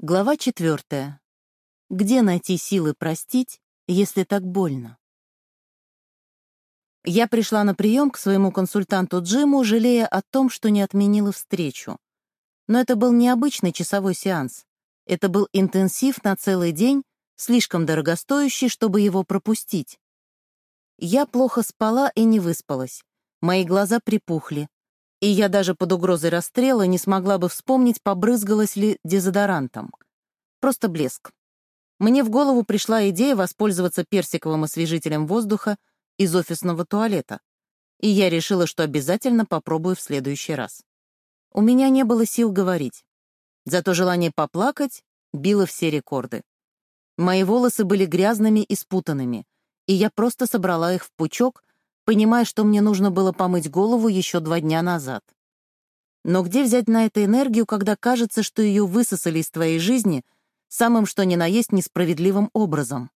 Глава четвертая. Где найти силы простить, если так больно? Я пришла на прием к своему консультанту Джиму, жалея о том, что не отменила встречу. Но это был необычный часовой сеанс. Это был интенсив на целый день, слишком дорогостоящий, чтобы его пропустить. Я плохо спала и не выспалась. Мои глаза припухли и я даже под угрозой расстрела не смогла бы вспомнить, побрызгалась ли дезодорантом. Просто блеск. Мне в голову пришла идея воспользоваться персиковым освежителем воздуха из офисного туалета, и я решила, что обязательно попробую в следующий раз. У меня не было сил говорить. Зато желание поплакать било все рекорды. Мои волосы были грязными и спутанными, и я просто собрала их в пучок, понимая, что мне нужно было помыть голову еще два дня назад. Но где взять на это энергию, когда кажется, что ее высосали из твоей жизни самым что ни на есть несправедливым образом?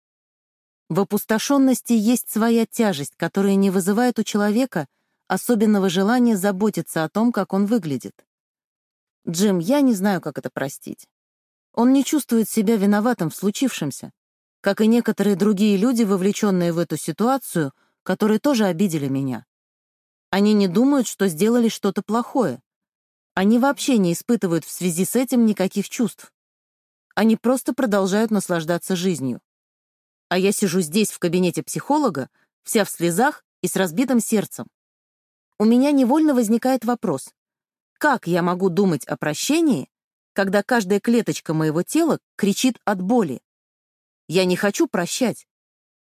В опустошенности есть своя тяжесть, которая не вызывает у человека особенного желания заботиться о том, как он выглядит. Джим, я не знаю, как это простить. Он не чувствует себя виноватым в случившемся, как и некоторые другие люди, вовлеченные в эту ситуацию, которые тоже обидели меня. Они не думают, что сделали что-то плохое. Они вообще не испытывают в связи с этим никаких чувств. Они просто продолжают наслаждаться жизнью. А я сижу здесь, в кабинете психолога, вся в слезах и с разбитым сердцем. У меня невольно возникает вопрос. Как я могу думать о прощении, когда каждая клеточка моего тела кричит от боли? Я не хочу прощать.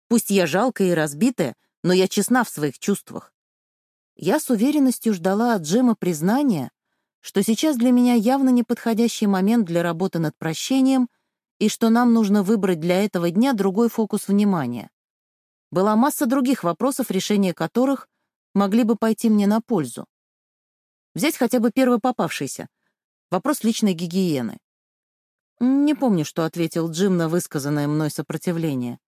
Пусть я жалкая и разбитая, но я честна в своих чувствах. Я с уверенностью ждала от Джема признания, что сейчас для меня явно неподходящий момент для работы над прощением и что нам нужно выбрать для этого дня другой фокус внимания. Была масса других вопросов, решение которых могли бы пойти мне на пользу. Взять хотя бы первый попавшийся — вопрос личной гигиены. Не помню, что ответил Джим на высказанное мной сопротивление.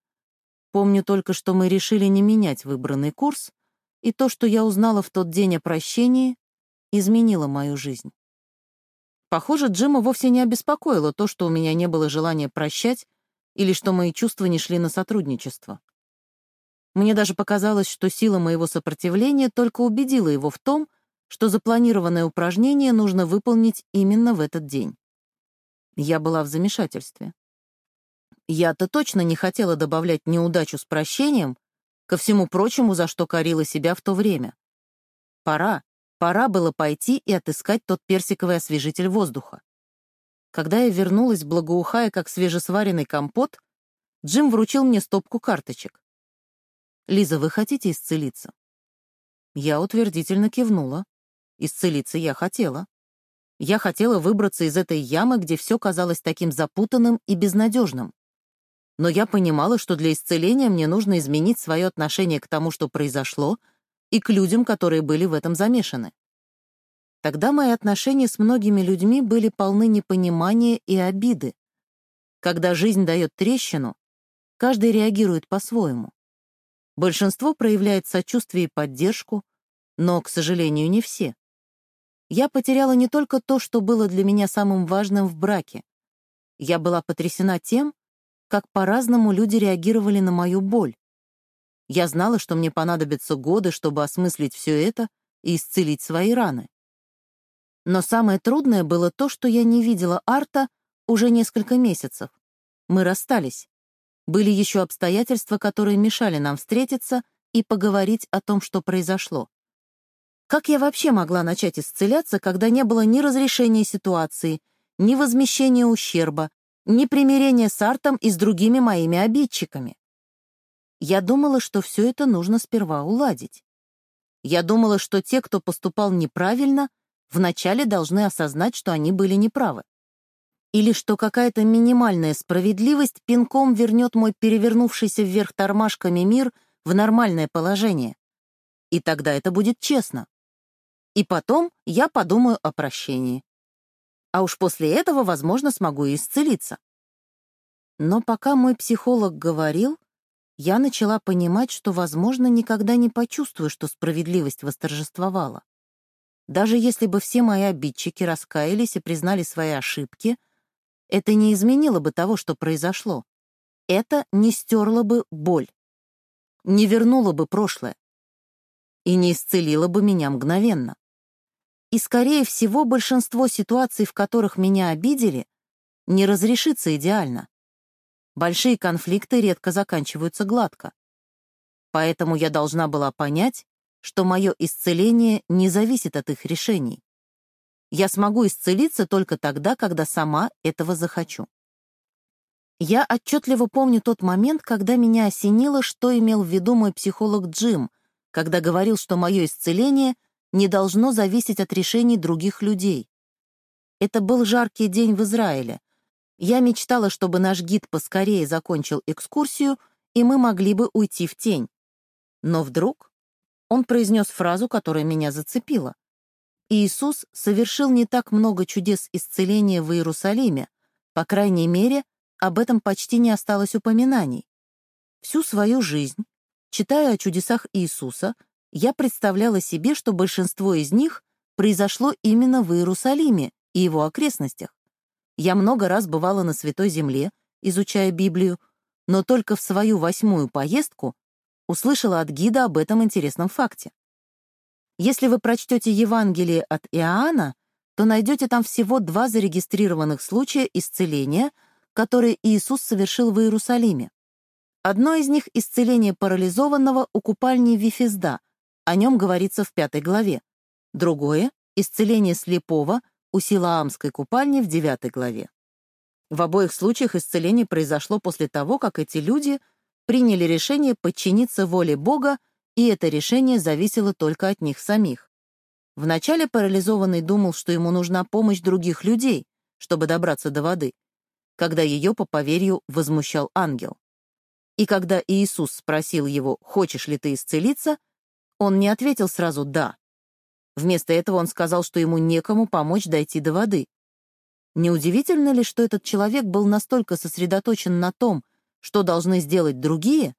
Помню только, что мы решили не менять выбранный курс, и то, что я узнала в тот день о прощении, изменило мою жизнь. Похоже, Джима вовсе не обеспокоило то, что у меня не было желания прощать или что мои чувства не шли на сотрудничество. Мне даже показалось, что сила моего сопротивления только убедила его в том, что запланированное упражнение нужно выполнить именно в этот день. Я была в замешательстве. Я-то точно не хотела добавлять неудачу с прощением ко всему прочему, за что корила себя в то время. Пора, пора было пойти и отыскать тот персиковый освежитель воздуха. Когда я вернулась, благоухая, как свежесваренный компот, Джим вручил мне стопку карточек. «Лиза, вы хотите исцелиться?» Я утвердительно кивнула. Исцелиться я хотела. Я хотела выбраться из этой ямы, где все казалось таким запутанным и безнадежным но я понимала, что для исцеления мне нужно изменить свое отношение к тому, что произошло, и к людям, которые были в этом замешаны. Тогда мои отношения с многими людьми были полны непонимания и обиды. Когда жизнь дает трещину, каждый реагирует по-своему. Большинство проявляет сочувствие и поддержку, но, к сожалению, не все. Я потеряла не только то, что было для меня самым важным в браке. Я была потрясена тем, как по-разному люди реагировали на мою боль. Я знала, что мне понадобятся годы, чтобы осмыслить все это и исцелить свои раны. Но самое трудное было то, что я не видела Арта уже несколько месяцев. Мы расстались. Были еще обстоятельства, которые мешали нам встретиться и поговорить о том, что произошло. Как я вообще могла начать исцеляться, когда не было ни разрешения ситуации, ни возмещения ущерба, ни примирения с Артом и с другими моими обидчиками. Я думала, что все это нужно сперва уладить. Я думала, что те, кто поступал неправильно, вначале должны осознать, что они были неправы. Или что какая-то минимальная справедливость пинком вернет мой перевернувшийся вверх тормашками мир в нормальное положение. И тогда это будет честно. И потом я подумаю о прощении а уж после этого, возможно, смогу исцелиться. Но пока мой психолог говорил, я начала понимать, что, возможно, никогда не почувствую, что справедливость восторжествовала. Даже если бы все мои обидчики раскаялись и признали свои ошибки, Это не изменило бы того, что произошло. Это не стерло бы боль, не вернуло бы прошлое и не исцелило бы меня мгновенно. И, скорее всего, большинство ситуаций, в которых меня обидели, не разрешится идеально. Большие конфликты редко заканчиваются гладко. Поэтому я должна была понять, что мое исцеление не зависит от их решений. Я смогу исцелиться только тогда, когда сама этого захочу. Я отчетливо помню тот момент, когда меня осенило, что имел в виду мой психолог Джим, когда говорил, что мое исцеление не должно зависеть от решений других людей. Это был жаркий день в Израиле. Я мечтала, чтобы наш гид поскорее закончил экскурсию, и мы могли бы уйти в тень. Но вдруг он произнес фразу, которая меня зацепила. Иисус совершил не так много чудес исцеления в Иерусалиме, по крайней мере, об этом почти не осталось упоминаний. Всю свою жизнь, читая о чудесах Иисуса, я представляла себе, что большинство из них произошло именно в Иерусалиме и его окрестностях. Я много раз бывала на Святой Земле, изучая Библию, но только в свою восьмую поездку услышала от гида об этом интересном факте. Если вы прочтете Евангелие от Иоанна, то найдете там всего два зарегистрированных случая исцеления — которые Иисус совершил в Иерусалиме. Одно из них — исцеление парализованного у купальни Вифизда, о нем говорится в пятой главе. Другое — исцеление слепого у Силаамской купальни в девятой главе. В обоих случаях исцеление произошло после того, как эти люди приняли решение подчиниться воле Бога, и это решение зависело только от них самих. Вначале парализованный думал, что ему нужна помощь других людей, чтобы добраться до воды — когда ее по поверью возмущал ангел. И когда Иисус спросил его, хочешь ли ты исцелиться, он не ответил сразу «да». Вместо этого он сказал, что ему некому помочь дойти до воды. Неудивительно ли, что этот человек был настолько сосредоточен на том, что должны сделать другие,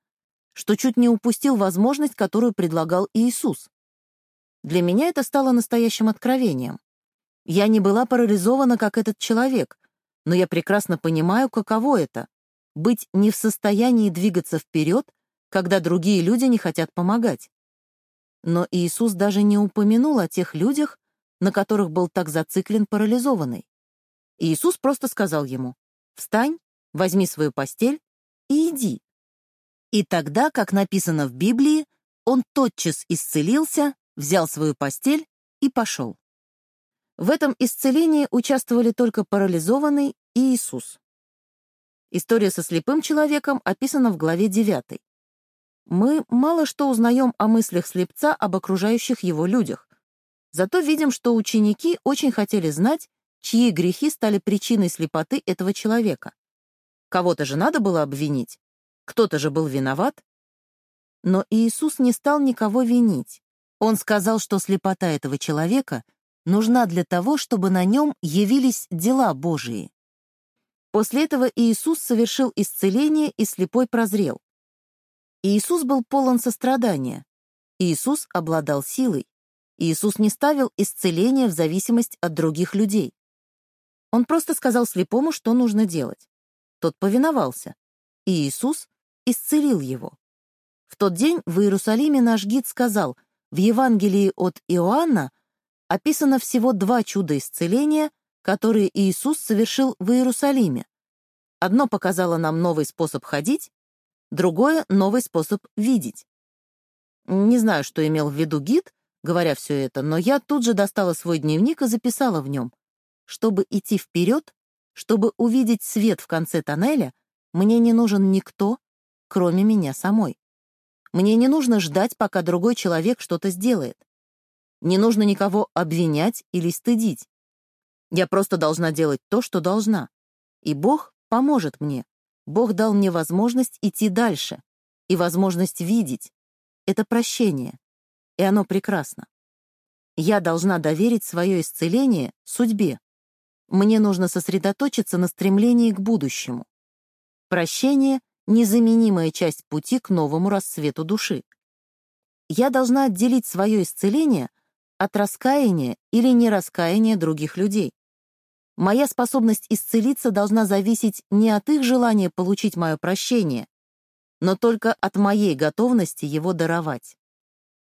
что чуть не упустил возможность, которую предлагал Иисус? Для меня это стало настоящим откровением. Я не была парализована, как этот человек, но я прекрасно понимаю, каково это — быть не в состоянии двигаться вперед, когда другие люди не хотят помогать. Но Иисус даже не упомянул о тех людях, на которых был так зациклен парализованный. Иисус просто сказал ему «Встань, возьми свою постель и иди». И тогда, как написано в Библии, он тотчас исцелился, взял свою постель и пошел. В этом исцелении участвовали только парализованный и Иисус. История со слепым человеком описана в главе 9. Мы мало что узнаем о мыслях слепца об окружающих его людях. Зато видим, что ученики очень хотели знать, чьи грехи стали причиной слепоты этого человека. Кого-то же надо было обвинить, кто-то же был виноват. Но Иисус не стал никого винить. Он сказал, что слепота этого человека — нужна для того, чтобы на нем явились дела Божии. После этого Иисус совершил исцеление, и слепой прозрел. Иисус был полон сострадания. Иисус обладал силой. Иисус не ставил исцеление в зависимость от других людей. Он просто сказал слепому, что нужно делать. Тот повиновался, и Иисус исцелил его. В тот день в Иерусалиме наш гид сказал, в Евангелии от Иоанна описано всего два чуда исцеления, которые Иисус совершил в Иерусалиме. Одно показало нам новый способ ходить, другое — новый способ видеть. Не знаю, что имел в виду гид, говоря все это, но я тут же достала свой дневник и записала в нем. Чтобы идти вперед, чтобы увидеть свет в конце тоннеля, мне не нужен никто, кроме меня самой. Мне не нужно ждать, пока другой человек что-то сделает. Не нужно никого обвинять или стыдить. Я просто должна делать то, что должна. И Бог поможет мне. Бог дал мне возможность идти дальше и возможность видеть. Это прощение. И оно прекрасно. Я должна доверить свое исцеление судьбе. Мне нужно сосредоточиться на стремлении к будущему. Прощение — незаменимая часть пути к новому рассвету души. Я должна отделить свое исцеление от раскаяния или нераскаяния других людей. Моя способность исцелиться должна зависеть не от их желания получить мое прощение, но только от моей готовности его даровать.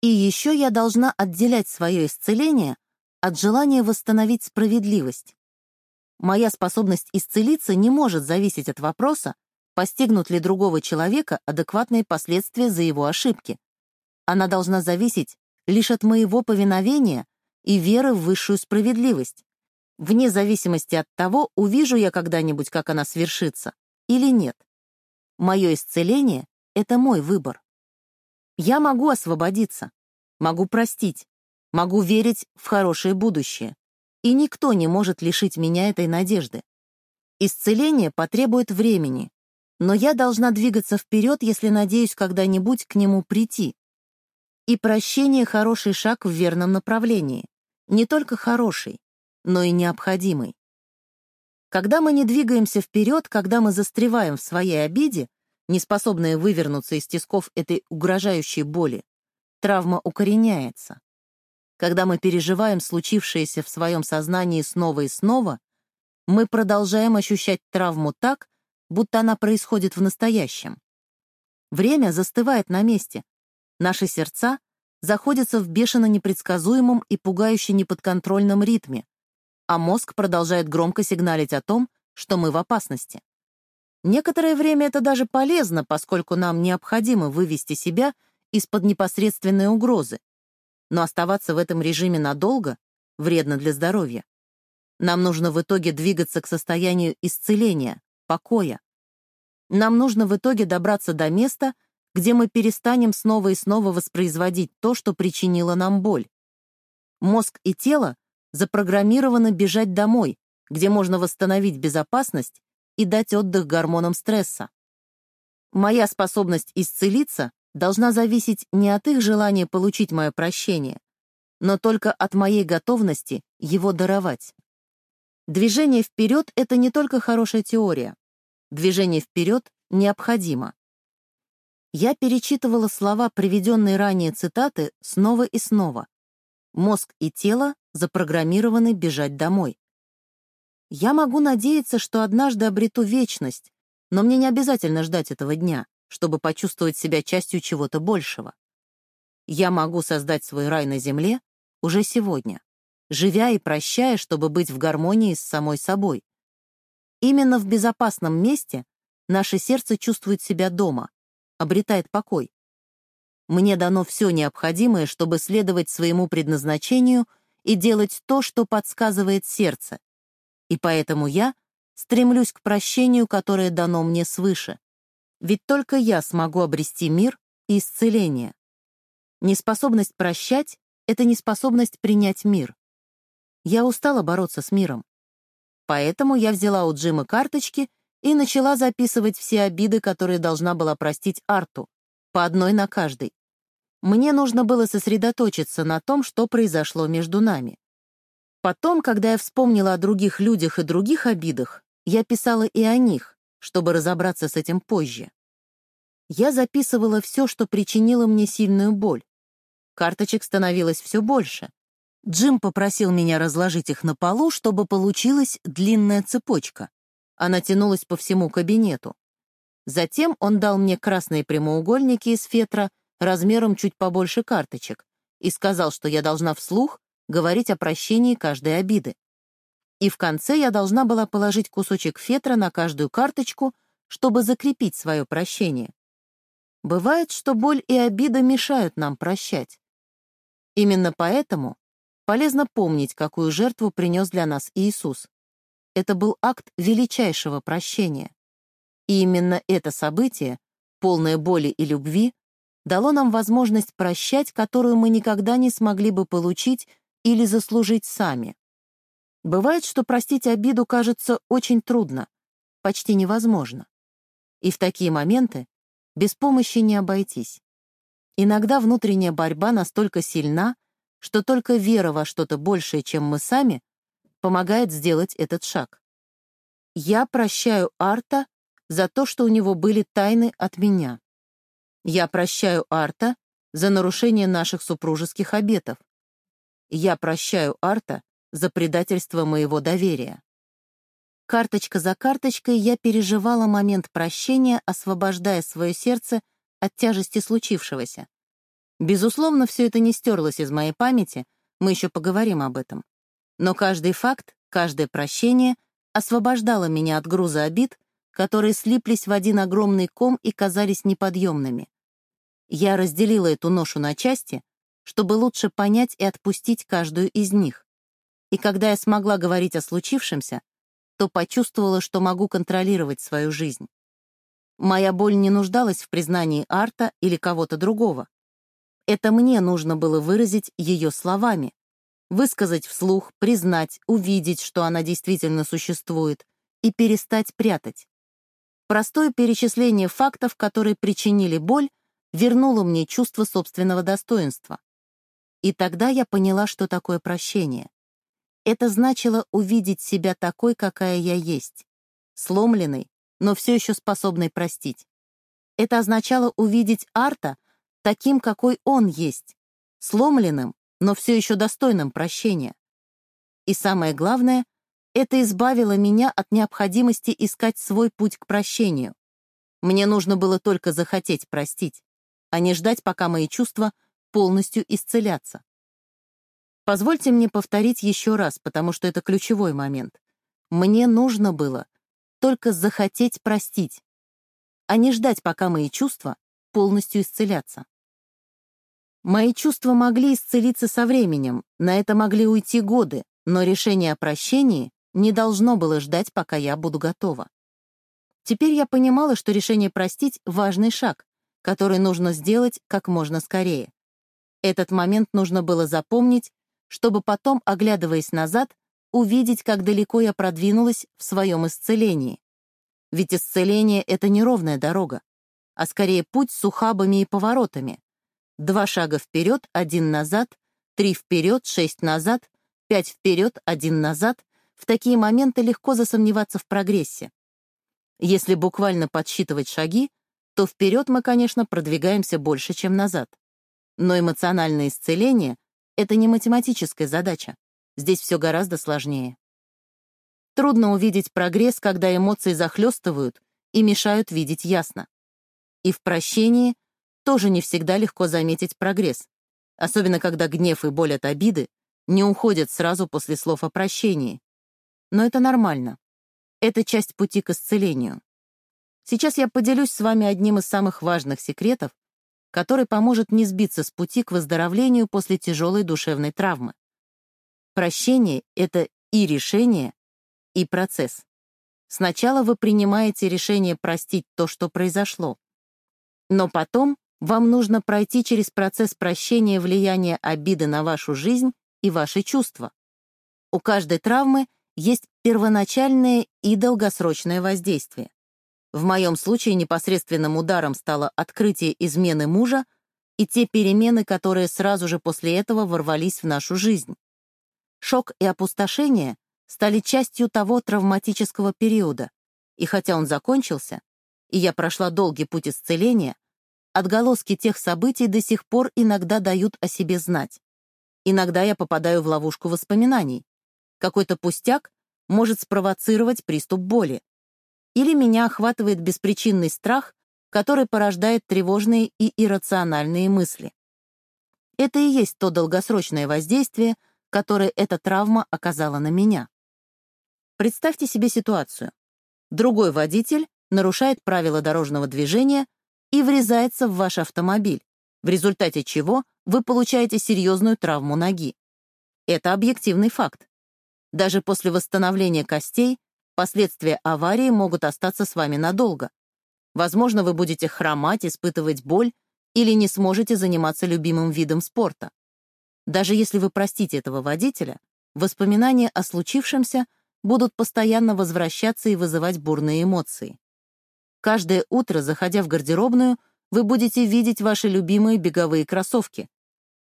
И еще я должна отделять свое исцеление от желания восстановить справедливость. Моя способность исцелиться не может зависеть от вопроса, постигнут ли другого человека адекватные последствия за его ошибки. Она должна зависеть лишь от моего повиновения и веры в высшую справедливость, вне зависимости от того, увижу я когда-нибудь, как она свершится, или нет. Мое исцеление — это мой выбор. Я могу освободиться, могу простить, могу верить в хорошее будущее, и никто не может лишить меня этой надежды. Исцеление потребует времени, но я должна двигаться вперед, если надеюсь когда-нибудь к нему прийти. И прощение — хороший шаг в верном направлении. Не только хороший, но и необходимый. Когда мы не двигаемся вперед, когда мы застреваем в своей обиде, не способные вывернуться из тисков этой угрожающей боли, травма укореняется. Когда мы переживаем случившееся в своем сознании снова и снова, мы продолжаем ощущать травму так, будто она происходит в настоящем. Время застывает на месте. Наши сердца заходятся в бешено непредсказуемом и пугающе неподконтрольном ритме, а мозг продолжает громко сигналить о том, что мы в опасности. Некоторое время это даже полезно, поскольку нам необходимо вывести себя из-под непосредственной угрозы. Но оставаться в этом режиме надолго вредно для здоровья. Нам нужно в итоге двигаться к состоянию исцеления, покоя. Нам нужно в итоге добраться до места, где мы перестанем снова и снова воспроизводить то, что причинило нам боль. Мозг и тело запрограммированы бежать домой, где можно восстановить безопасность и дать отдых гормонам стресса. Моя способность исцелиться должна зависеть не от их желания получить мое прощение, но только от моей готовности его даровать. Движение вперед — это не только хорошая теория. Движение вперед необходимо. Я перечитывала слова, приведенные ранее цитаты, снова и снова. Мозг и тело запрограммированы бежать домой. Я могу надеяться, что однажды обрету вечность, но мне не обязательно ждать этого дня, чтобы почувствовать себя частью чего-то большего. Я могу создать свой рай на земле уже сегодня живя и прощая, чтобы быть в гармонии с самой собой. Именно в безопасном месте наше сердце чувствует себя дома, обретает покой. Мне дано все необходимое, чтобы следовать своему предназначению и делать то, что подсказывает сердце. И поэтому я стремлюсь к прощению, которое дано мне свыше. Ведь только я смогу обрести мир и исцеление. Неспособность прощать — это неспособность принять мир. Я устала бороться с миром. Поэтому я взяла у Джима карточки и начала записывать все обиды, которые должна была простить Арту, по одной на каждой. Мне нужно было сосредоточиться на том, что произошло между нами. Потом, когда я вспомнила о других людях и других обидах, я писала и о них, чтобы разобраться с этим позже. Я записывала все, что причинило мне сильную боль. Карточек становилось все больше, Джим попросил меня разложить их на полу, чтобы получилась длинная цепочка. Она тянулась по всему кабинету. Затем он дал мне красные прямоугольники из фетра размером чуть побольше карточек и сказал, что я должна вслух говорить о прощении каждой обиды. И в конце я должна была положить кусочек фетра на каждую карточку, чтобы закрепить свое прощение. Бывает, что боль и обида мешают нам прощать. Именно поэтому Полезно помнить, какую жертву принес для нас Иисус. Это был акт величайшего прощения. И именно это событие, полное боли и любви, дало нам возможность прощать, которую мы никогда не смогли бы получить или заслужить сами. Бывает, что простить обиду кажется очень трудно, почти невозможно. И в такие моменты без помощи не обойтись. Иногда внутренняя борьба настолько сильна, что только вера во что-то большее, чем мы сами, помогает сделать этот шаг. Я прощаю Арта за то, что у него были тайны от меня. Я прощаю Арта за нарушение наших супружеских обетов. Я прощаю Арта за предательство моего доверия. Карточка за карточкой я переживала момент прощения, освобождая свое сердце от тяжести случившегося. Безусловно, все это не стерлось из моей памяти, мы еще поговорим об этом. Но каждый факт, каждое прощение освобождало меня от груза обид, которые слиплись в один огромный ком и казались неподъемными. Я разделила эту ношу на части, чтобы лучше понять и отпустить каждую из них. И когда я смогла говорить о случившемся, то почувствовала, что могу контролировать свою жизнь. Моя боль не нуждалась в признании Арта или кого-то другого. Это мне нужно было выразить ее словами, высказать вслух, признать, увидеть, что она действительно существует, и перестать прятать. Простое перечисление фактов, которые причинили боль, вернуло мне чувство собственного достоинства. И тогда я поняла, что такое прощение. Это значило увидеть себя такой, какая я есть, сломленной, но все еще способной простить. Это означало увидеть Арта таким, какой он есть, сломленным, но все еще достойным прощения. И самое главное, это избавило меня от необходимости искать свой путь к прощению. Мне нужно было только захотеть простить, а не ждать, пока мои чувства полностью исцелятся. Позвольте мне повторить еще раз, потому что это ключевой момент. Мне нужно было только захотеть простить, а не ждать, пока мои чувства полностью исцелятся. Мои чувства могли исцелиться со временем, на это могли уйти годы, но решение о прощении не должно было ждать, пока я буду готова. Теперь я понимала, что решение простить — важный шаг, который нужно сделать как можно скорее. Этот момент нужно было запомнить чтобы потом, оглядываясь назад, увидеть, как далеко я продвинулась в своем исцелении. Ведь исцеление — это не ровная дорога, а скорее путь с ухабами и поворотами. Два шага вперед, один назад, три вперед, шесть назад, пять вперед, один назад. В такие моменты легко засомневаться в прогрессе. Если буквально подсчитывать шаги, то вперед мы, конечно, продвигаемся больше, чем назад. Но эмоциональное исцеление это не математическая задача. Здесь все гораздо сложнее. Трудно увидеть прогресс, когда эмоции захлестывают и мешают видеть ясно. И в прощении тоже не всегда легко заметить прогресс, особенно когда гнев и боль от обиды не уходят сразу после слов о прощении. Но это нормально. Это часть пути к исцелению. Сейчас я поделюсь с вами одним из самых важных секретов, который поможет не сбиться с пути к выздоровлению после тяжелой душевной травмы. Прощение — это и решение, и процесс. Сначала вы принимаете решение простить то, что произошло. Но потом вам нужно пройти через процесс прощения влияния обиды на вашу жизнь и ваши чувства. У каждой травмы есть первоначальное и долгосрочное воздействие. В моем случае непосредственным ударом стало открытие измены мужа и те перемены, которые сразу же после этого ворвались в нашу жизнь. Шок и опустошение стали частью того травматического периода, и хотя он закончился, и я прошла долгий путь исцеления, отголоски тех событий до сих пор иногда дают о себе знать. Иногда я попадаю в ловушку воспоминаний. Какой-то пустяк может спровоцировать приступ боли или меня охватывает беспричинный страх, который порождает тревожные и иррациональные мысли. Это и есть то долгосрочное воздействие, которое эта травма оказала на меня. Представьте себе ситуацию. Другой водитель нарушает правила дорожного движения и врезается в ваш автомобиль, в результате чего вы получаете серьезную травму ноги. Это объективный факт. Даже после восстановления костей Последствия аварии могут остаться с вами надолго. Возможно, вы будете хромать, испытывать боль или не сможете заниматься любимым видом спорта. Даже если вы простите этого водителя, воспоминания о случившемся будут постоянно возвращаться и вызывать бурные эмоции. Каждое утро, заходя в гардеробную, вы будете видеть ваши любимые беговые кроссовки.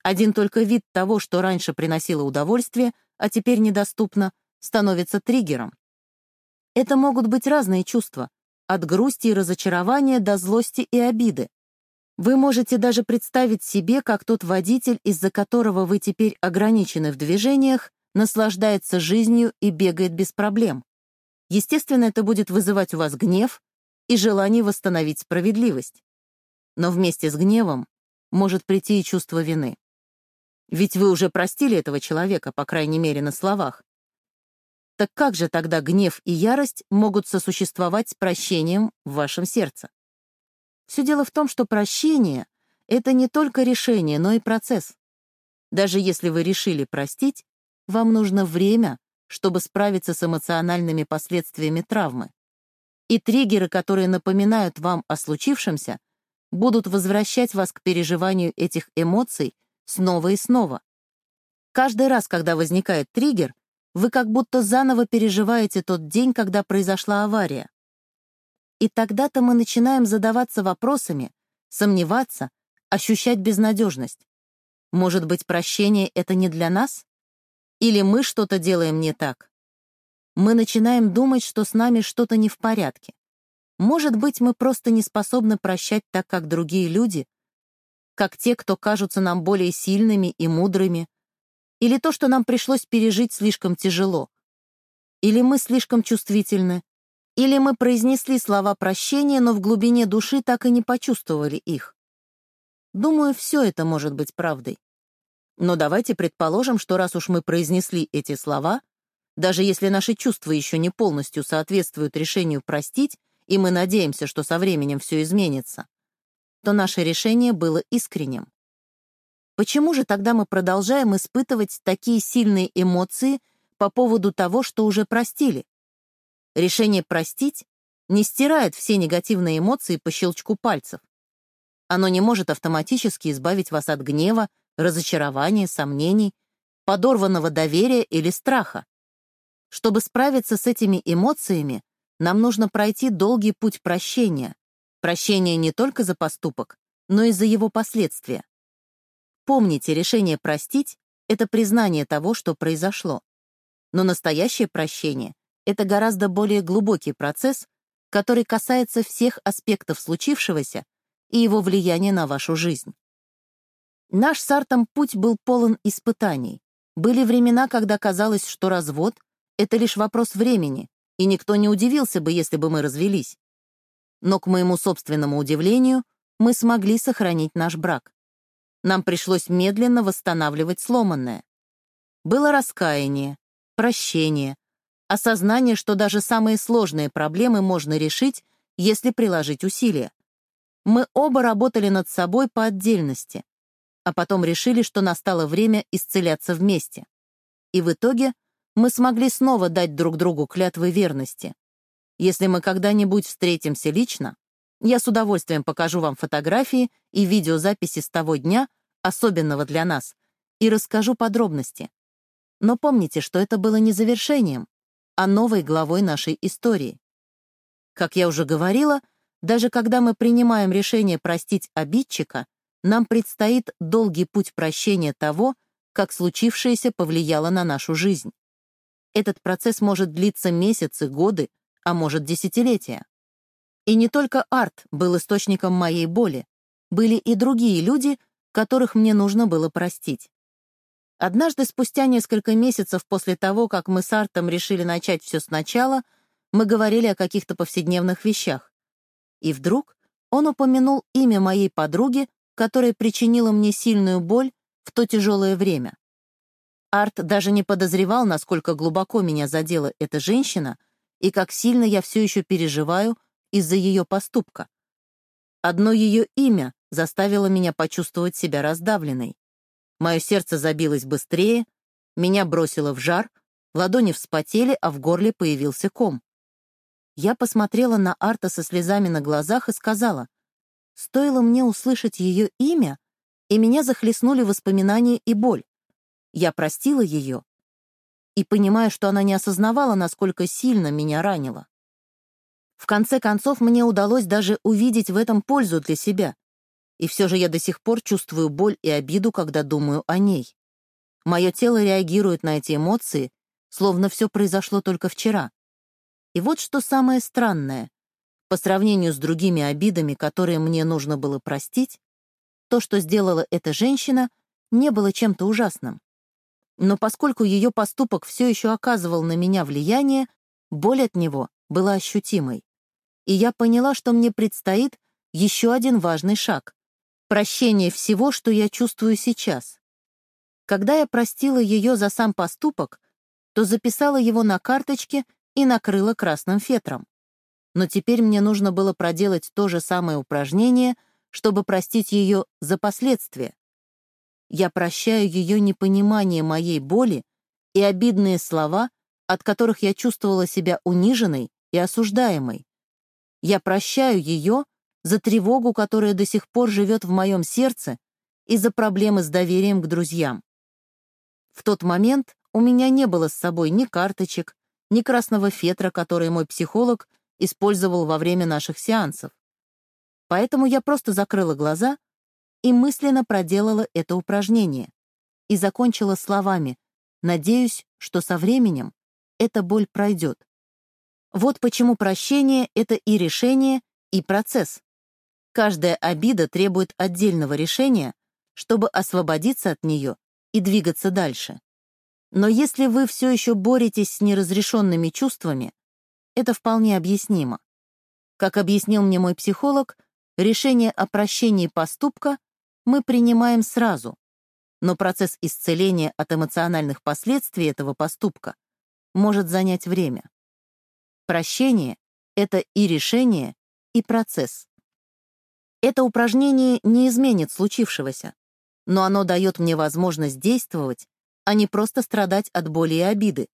Один только вид того, что раньше приносило удовольствие, а теперь недоступно, становится триггером. Это могут быть разные чувства, от грусти и разочарования до злости и обиды. Вы можете даже представить себе, как тот водитель, из-за которого вы теперь ограничены в движениях, наслаждается жизнью и бегает без проблем. Естественно, это будет вызывать у вас гнев и желание восстановить справедливость. Но вместе с гневом может прийти и чувство вины. Ведь вы уже простили этого человека, по крайней мере, на словах. Так как же тогда гнев и ярость могут сосуществовать с прощением в вашем сердце? Все дело в том, что прощение — это не только решение, но и процесс. Даже если вы решили простить, вам нужно время, чтобы справиться с эмоциональными последствиями травмы. И триггеры, которые напоминают вам о случившемся, будут возвращать вас к переживанию этих эмоций снова и снова. Каждый раз, когда возникает триггер, вы как будто заново переживаете тот день, когда произошла авария. И тогда-то мы начинаем задаваться вопросами, сомневаться, ощущать безнадежность. Может быть, прощение — это не для нас? Или мы что-то делаем не так? Мы начинаем думать, что с нами что-то не в порядке. Может быть, мы просто не способны прощать так, как другие люди, как те, кто кажутся нам более сильными и мудрыми, или то, что нам пришлось пережить слишком тяжело, или мы слишком чувствительны, или мы произнесли слова прощения, но в глубине души так и не почувствовали их. Думаю, все это может быть правдой. Но давайте предположим, что раз уж мы произнесли эти слова, даже если наши чувства еще не полностью соответствуют решению простить, и мы надеемся, что со временем все изменится, то наше решение было искренним. Почему же тогда мы продолжаем испытывать такие сильные эмоции по поводу того, что уже простили? Решение простить не стирает все негативные эмоции по щелчку пальцев. Оно не может автоматически избавить вас от гнева, разочарования, сомнений, подорванного доверия или страха. Чтобы справиться с этими эмоциями, нам нужно пройти долгий путь прощения. Прощения не только за поступок, но и за его последствия. Помните, решение простить — это признание того, что произошло. Но настоящее прощение — это гораздо более глубокий процесс, который касается всех аспектов случившегося и его влияния на вашу жизнь. Наш с Артом путь был полон испытаний. Были времена, когда казалось, что развод — это лишь вопрос времени, и никто не удивился бы, если бы мы развелись. Но, к моему собственному удивлению, мы смогли сохранить наш брак. Нам пришлось медленно восстанавливать сломанное. Было раскаяние, прощение, осознание, что даже самые сложные проблемы можно решить, если приложить усилия. Мы оба работали над собой по отдельности, а потом решили, что настало время исцеляться вместе. И в итоге мы смогли снова дать друг другу клятвы верности. Если мы когда-нибудь встретимся лично, я с удовольствием покажу вам фотографии и видеозаписи с того дня, особенного для нас, и расскажу подробности. Но помните, что это было не завершением, а новой главой нашей истории. Как я уже говорила, даже когда мы принимаем решение простить обидчика, нам предстоит долгий путь прощения того, как случившееся повлияло на нашу жизнь. Этот процесс может длиться месяцы, годы, а может десятилетия. И не только арт был источником моей боли, были и другие люди, которых мне нужно было простить. Однажды, спустя несколько месяцев после того, как мы с Артом решили начать все сначала, мы говорили о каких-то повседневных вещах. И вдруг он упомянул имя моей подруги, которая причинила мне сильную боль в то тяжелое время. Арт даже не подозревал, насколько глубоко меня задела эта женщина и как сильно я все еще переживаю из-за ее поступка. Одно ее имя заставило меня почувствовать себя раздавленной. Мое сердце забилось быстрее, меня бросило в жар, ладони вспотели, а в горле появился ком. Я посмотрела на Арта со слезами на глазах и сказала, Стоило мне услышать ее имя, и меня захлестнули воспоминания и боль. Я простила ее и понимая, что она не осознавала, насколько сильно меня ранила. В конце концов, мне удалось даже увидеть в этом пользу для себя. И все же я до сих пор чувствую боль и обиду, когда думаю о ней. Мое тело реагирует на эти эмоции, словно все произошло только вчера. И вот что самое странное. По сравнению с другими обидами, которые мне нужно было простить, то, что сделала эта женщина, не было чем-то ужасным. Но поскольку ее поступок все еще оказывал на меня влияние, боль от него была ощутимой. И я поняла, что мне предстоит еще один важный шаг — прощение всего, что я чувствую сейчас. Когда я простила ее за сам поступок, то записала его на карточке и накрыла красным фетром. Но теперь мне нужно было проделать то же самое упражнение, чтобы простить ее за последствия. Я прощаю ее непонимание моей боли и обидные слова, от которых я чувствовала себя униженной и осуждаемой. Я прощаю ее за тревогу, которая до сих пор живет в моем сердце, и за проблемы с доверием к друзьям. В тот момент у меня не было с собой ни карточек, ни красного фетра, который мой психолог использовал во время наших сеансов. Поэтому я просто закрыла глаза и мысленно проделала это упражнение и закончила словами «Надеюсь, что со временем эта боль пройдет». Вот почему прощение — это и решение, и процесс. Каждая обида требует отдельного решения, чтобы освободиться от нее и двигаться дальше. Но если вы все еще боретесь с неразрешенными чувствами, это вполне объяснимо. Как объяснил мне мой психолог, решение о прощении поступка мы принимаем сразу, но процесс исцеления от эмоциональных последствий этого поступка может занять время. Прощение — это и решение, и процесс. Это упражнение не изменит случившегося, но оно дает мне возможность действовать а не просто страдать от боли и обиды.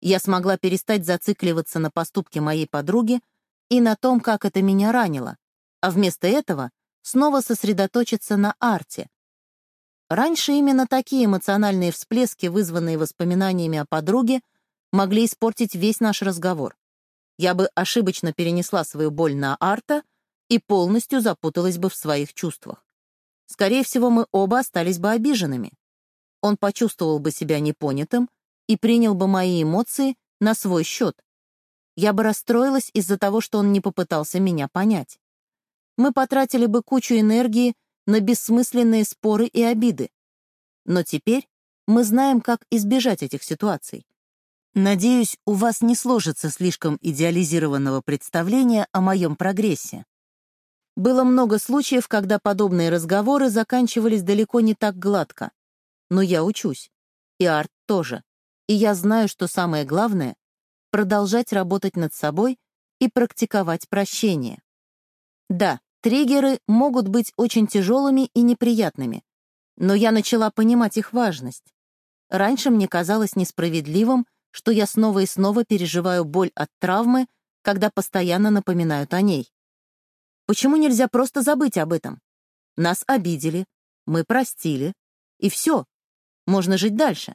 Я смогла перестать зацикливаться на поступке моей подруги и на том, как это меня ранило, а вместо этого снова сосредоточиться на арте. Раньше именно такие эмоциональные всплески, вызванные воспоминаниями о подруге, могли испортить весь наш разговор. Я бы ошибочно перенесла свою боль на арта и полностью запуталась бы в своих чувствах. Скорее всего, мы оба остались бы обиженными он почувствовал бы себя непонятым и принял бы мои эмоции на свой счет. Я бы расстроилась из-за того, что он не попытался меня понять. Мы потратили бы кучу энергии на бессмысленные споры и обиды. Но теперь мы знаем, как избежать этих ситуаций. Надеюсь, у вас не сложится слишком идеализированного представления о моем прогрессе. Было много случаев, когда подобные разговоры заканчивались далеко не так гладко. Но я учусь. И арт тоже. И я знаю, что самое главное — продолжать работать над собой и практиковать прощение. Да, триггеры могут быть очень тяжелыми и неприятными, но я начала понимать их важность. Раньше мне казалось несправедливым, что я снова и снова переживаю боль от травмы, когда постоянно напоминают о ней. Почему нельзя просто забыть об этом? Нас обидели, мы простили, и все, можно жить дальше.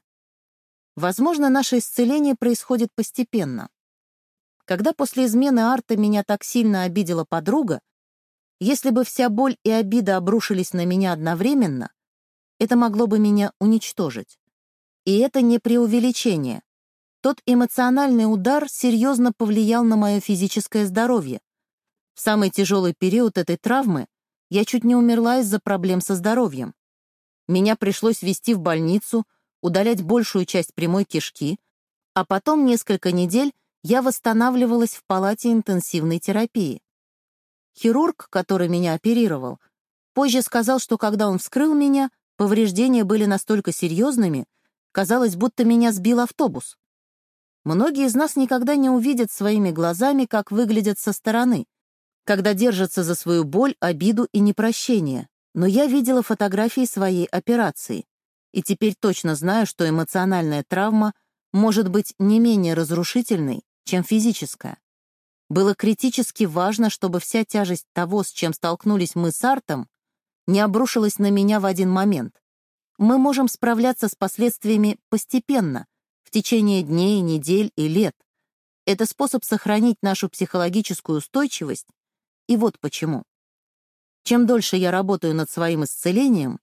Возможно, наше исцеление происходит постепенно. Когда после измены Арта меня так сильно обидела подруга, если бы вся боль и обида обрушились на меня одновременно, это могло бы меня уничтожить. И это не преувеличение. Тот эмоциональный удар серьезно повлиял на мое физическое здоровье. В самый тяжелый период этой травмы я чуть не умерла из-за проблем со здоровьем. Меня пришлось везти в больницу, удалять большую часть прямой кишки, а потом несколько недель я восстанавливалась в палате интенсивной терапии. Хирург, который меня оперировал, позже сказал, что когда он вскрыл меня, повреждения были настолько серьезными, казалось, будто меня сбил автобус. Многие из нас никогда не увидят своими глазами, как выглядят со стороны, когда держатся за свою боль, обиду и непрощение но я видела фотографии своей операции, и теперь точно знаю, что эмоциональная травма может быть не менее разрушительной, чем физическая. Было критически важно, чтобы вся тяжесть того, с чем столкнулись мы с Артом, не обрушилась на меня в один момент. Мы можем справляться с последствиями постепенно, течение дней, недель и лет. Это способ сохранить нашу психологическую устойчивость, и вот почему. Чем дольше я работаю над своим исцелением,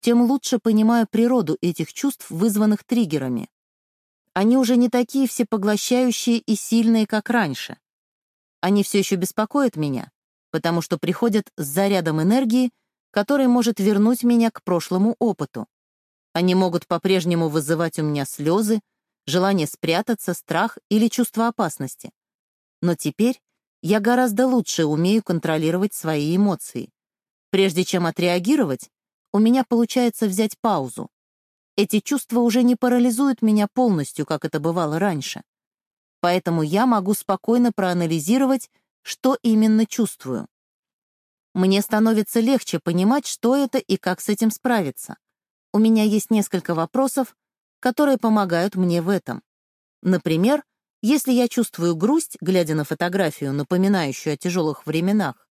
тем лучше понимаю природу этих чувств, вызванных триггерами. Они уже не такие всепоглощающие и сильные, как раньше. Они все еще беспокоят меня, потому что приходят с зарядом энергии, который может вернуть меня к прошлому опыту. Они могут по-прежнему вызывать у меня слезы, желание спрятаться, страх или чувство опасности. Но теперь я гораздо лучше умею контролировать свои эмоции. Прежде чем отреагировать, у меня получается взять паузу. Эти чувства уже не парализуют меня полностью, как это бывало раньше. Поэтому я могу спокойно проанализировать, что именно чувствую. Мне становится легче понимать, что это и как с этим справиться. У меня есть несколько вопросов, которые помогают мне в этом. Например, если я чувствую грусть, глядя на фотографию, напоминающую о тяжелых временах,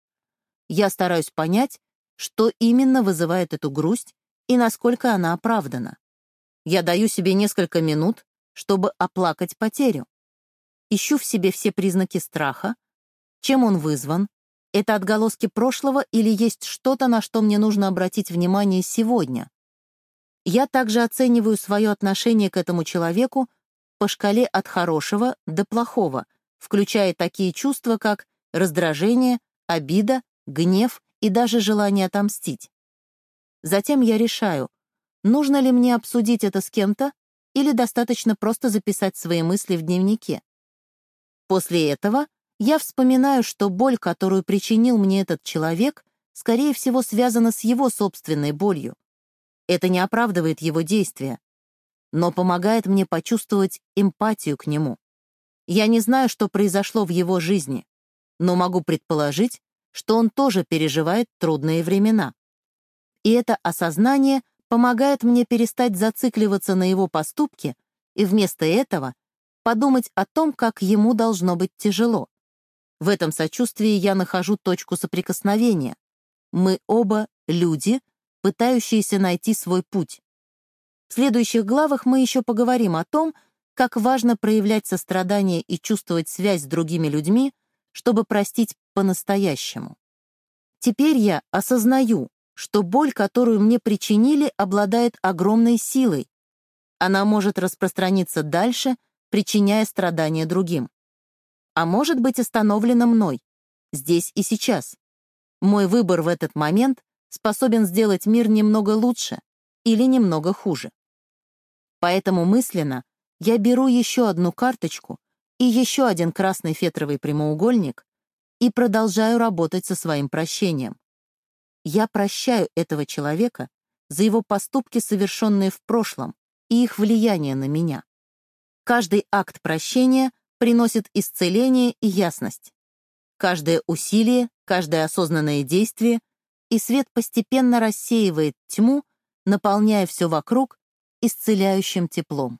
я стараюсь понять, что именно вызывает эту грусть и насколько она оправдана. Я даю себе несколько минут, чтобы оплакать потерю. Ищу в себе все признаки страха, чем он вызван, это отголоски прошлого или есть что-то, на что мне нужно обратить внимание сегодня. Я также оцениваю свое отношение к этому человеку по шкале от хорошего до плохого, включая такие чувства, как раздражение, обида, гнев и даже желание отомстить. Затем я решаю, нужно ли мне обсудить это с кем-то или достаточно просто записать свои мысли в дневнике. После этого я вспоминаю, что боль, которую причинил мне этот человек, скорее всего, связана с его собственной болью. Это не оправдывает его действия, но помогает мне почувствовать эмпатию к нему. Я не знаю, что произошло в его жизни, но могу предположить, что он тоже переживает трудные времена. И это осознание помогает мне перестать зацикливаться на его поступке и вместо этого подумать о том, как ему должно быть тяжело. В этом сочувствии я нахожу точку соприкосновения. Мы оба люди, пытающиеся найти свой путь. В следующих главах мы еще поговорим о том, как важно проявлять сострадание и чувствовать связь с другими людьми, чтобы простить по-настоящему. Теперь я осознаю, что боль, которую мне причинили, обладает огромной силой. Она может распространиться дальше, причиняя страдания другим. А может быть остановлена мной, здесь и сейчас. Мой выбор в этот момент способен сделать мир немного лучше или немного хуже. Поэтому мысленно я беру еще одну карточку и еще один красный фетровый прямоугольник и продолжаю работать со своим прощением. Я прощаю этого человека за его поступки, совершенные в прошлом, и их влияние на меня. Каждый акт прощения приносит исцеление и ясность. Каждое усилие, каждое осознанное действие и свет постепенно рассеивает тьму, наполняя все вокруг исцеляющим теплом.